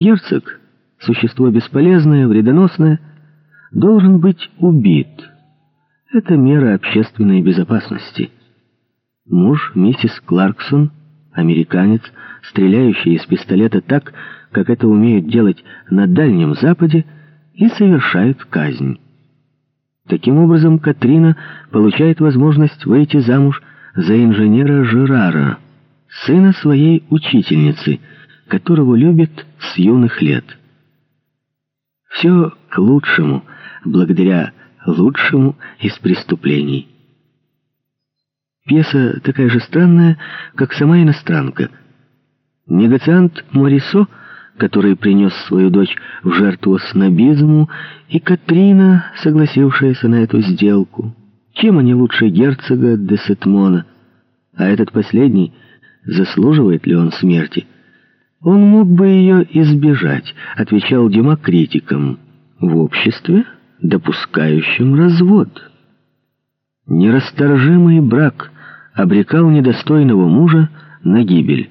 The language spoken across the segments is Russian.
Герцог, существо бесполезное, вредоносное, должен быть убит. Это мера общественной безопасности. Муж миссис Кларксон, американец, стреляющий из пистолета так, как это умеют делать на Дальнем Западе, и совершает казнь. Таким образом, Катрина получает возможность выйти замуж за инженера Жерара, сына своей учительницы, которого любит с юных лет. Все к лучшему, благодаря лучшему из преступлений. Пьеса такая же странная, как сама иностранка. Негациант Морисо, который принес свою дочь в жертву снобизму, и Катрина, согласившаяся на эту сделку. Чем они лучше герцога де Сетмона? А этот последний, заслуживает ли он смерти? Он мог бы ее избежать, отвечал Дима в обществе, допускающем развод. Нерасторжимый брак обрекал недостойного мужа на гибель.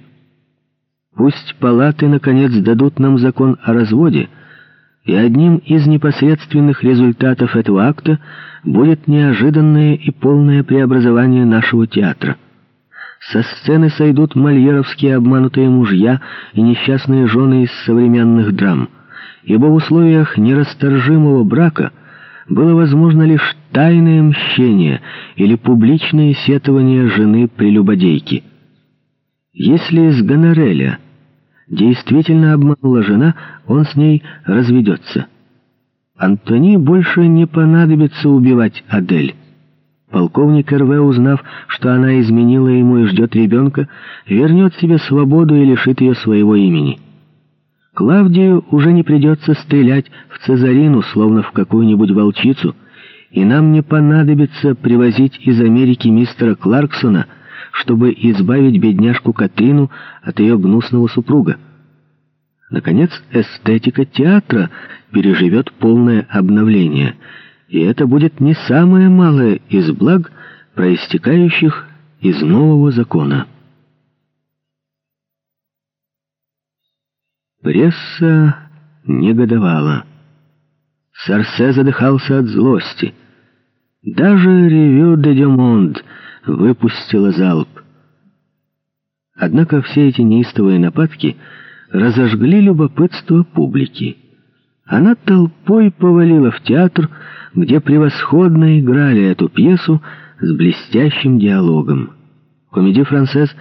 Пусть палаты, наконец, дадут нам закон о разводе, и одним из непосредственных результатов этого акта будет неожиданное и полное преобразование нашего театра. Со сцены сойдут мольеровские обманутые мужья и несчастные жены из современных драм, ибо в условиях нерасторжимого брака было возможно лишь тайное мщение или публичное сетование жены прелюбодейки. Если с Гонореля действительно обманула жена, он с ней разведется. Антони больше не понадобится убивать Адель. Полковник РВ, узнав, что она изменила ему и ждет ребенка, вернет себе свободу и лишит ее своего имени. Клавдию уже не придется стрелять в Цезарину, словно в какую-нибудь волчицу, и нам не понадобится привозить из Америки мистера Кларксона, чтобы избавить бедняжку Катрину от ее гнусного супруга. Наконец, эстетика театра переживет полное обновление — и это будет не самое малое из благ, проистекающих из нового закона. Пресса негодовала. Сарсе задыхался от злости. Даже «Ревю де Дюмонд» выпустила залп. Однако все эти неистовые нападки разожгли любопытство публики. Она толпой повалила в театр, где превосходно играли эту пьесу с блестящим диалогом. Комедия «Францесс»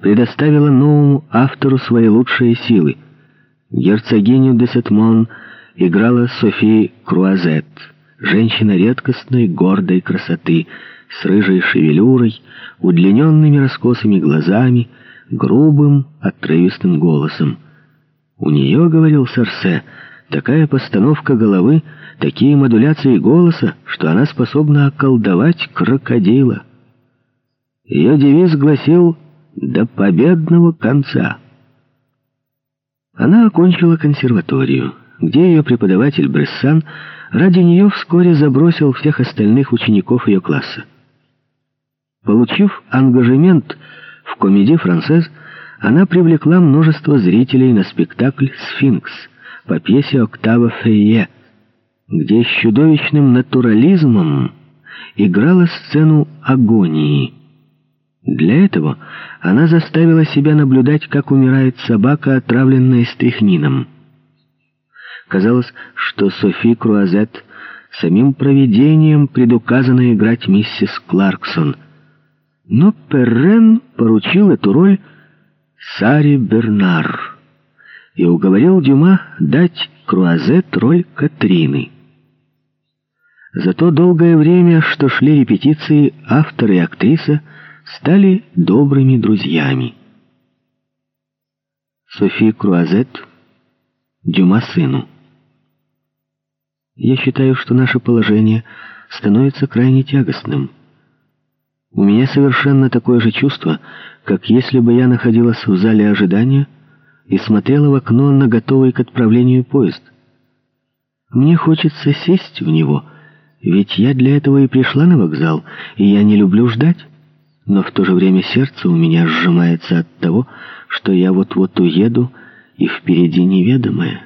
предоставила новому автору свои лучшие силы. Герцогиню де Сетмон играла Софи Круазет, женщина редкостной, гордой красоты, с рыжей шевелюрой, удлиненными раскосыми глазами, грубым, отрывистым голосом. У нее, говорил Сарсе, такая постановка головы — такие модуляции голоса, что она способна околдовать крокодила. Ее девиз гласил «До победного конца». Она окончила консерваторию, где ее преподаватель Брессан ради нее вскоре забросил всех остальных учеников ее класса. Получив ангажемент в комедии «Францез», она привлекла множество зрителей на спектакль «Сфинкс» по пьесе Октава Фейе где с чудовищным натурализмом играла сцену агонии. Для этого она заставила себя наблюдать, как умирает собака, отравленная стрихнином. Казалось, что Софи Круазет самим провидением предуказано играть миссис Кларксон. Но Перрен поручил эту роль Саре Бернар и уговорил Дюма дать Круазет роль Катрины. За то долгое время, что шли репетиции, автор и актриса стали добрыми друзьями. Софи Круазет, Дюма сыну. Я считаю, что наше положение становится крайне тягостным. У меня совершенно такое же чувство, как если бы я находилась в зале ожидания и смотрела в окно на готовый к отправлению поезд. Мне хочется сесть в него ведь я для этого и пришла на вокзал, и я не люблю ждать. Но в то же время сердце у меня сжимается от того, что я вот-вот уеду и впереди неведомое.